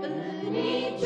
Benih